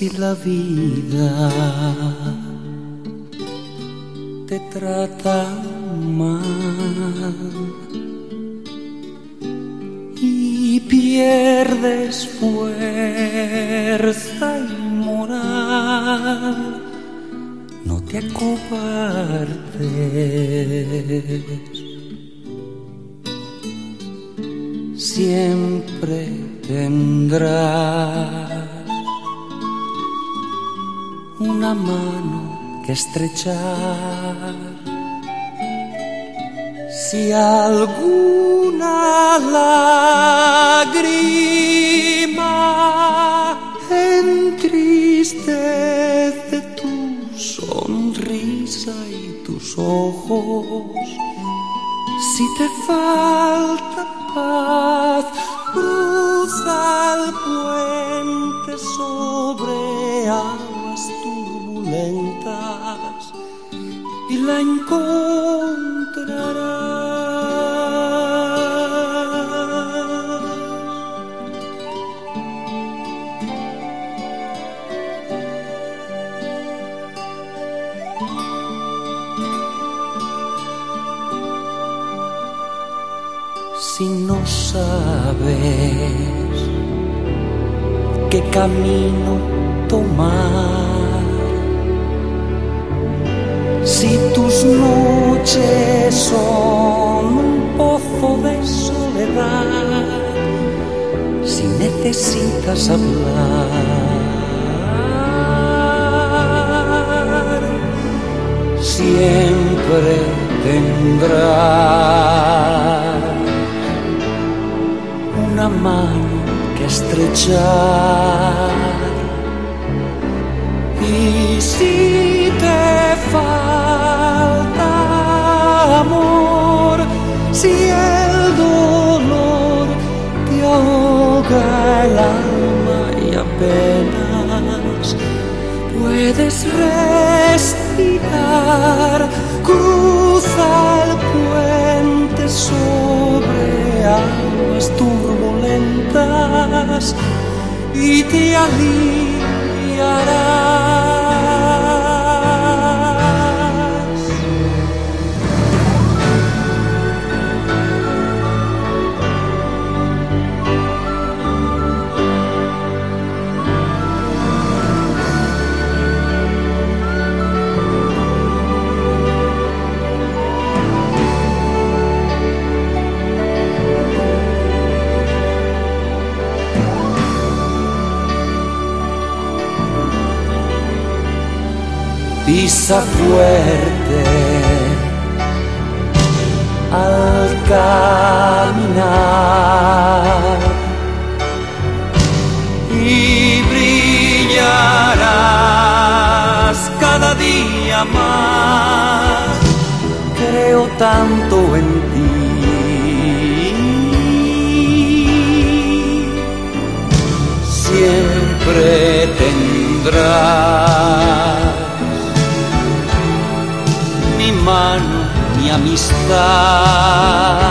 Si la vida te trata mal y pierdes fuerza y moral, no te acobardes. Siempre tendrás una mano que estrechar. Si alguna lágrima entristece tu sonrisa y tus ojos, si te falta paz, cruza el puente sobre aguas turbulentas y la encontrarás. Si no sabes qué camino tomar, si tus noches son un pozo de soledad, si necesitas hablar, siempre tendrás una mano que estrechar. Y si te falta amor, si el dolor te ahoga el alma y apenas puedes respirar, cruza el puente sobre aguas turbulentas y te aliviarás. Pisa fuerte al caminar y brillarás cada día más. Creo tanto en ti. Siempre tendrás amistad.